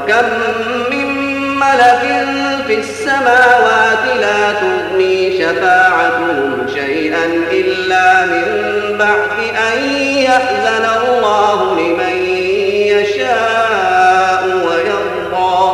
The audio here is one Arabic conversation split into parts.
وكم من ملك في السماوات لا تغني شفاعتهم شيئا إلا من بعد أن يأذن الله لمن يشاء ويرضى.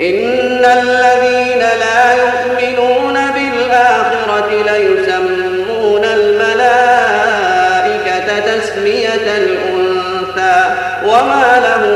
إن الذين لا يؤمنون بالآخرة ليسمون الملائكة تسمية الأنثى وما لهم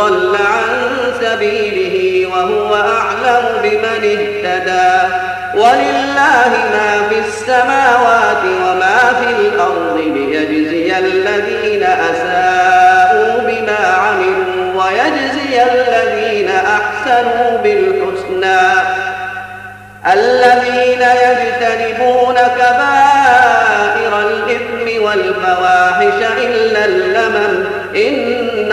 ضل عن سبيله وهو أعلم بمن اهتدى. ولله ما في السماوات وما في الأرض ليجزي الذين أساءوا بما عملوا ويجزي الذين أحسنوا بالحسنى. الذين يجتنبون كبائر الإثم والفواحش إلا اللمم إن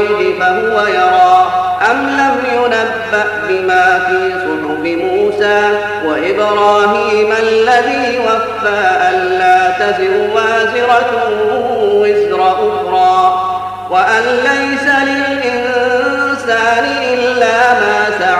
الغيب فهو يرى. أم لم ينبأ بما في صحف موسى وإبراهيم الذي وفى ألا تزر وازرة وزر أخرى؟ وأن ليس للإنسان إلا ما سعى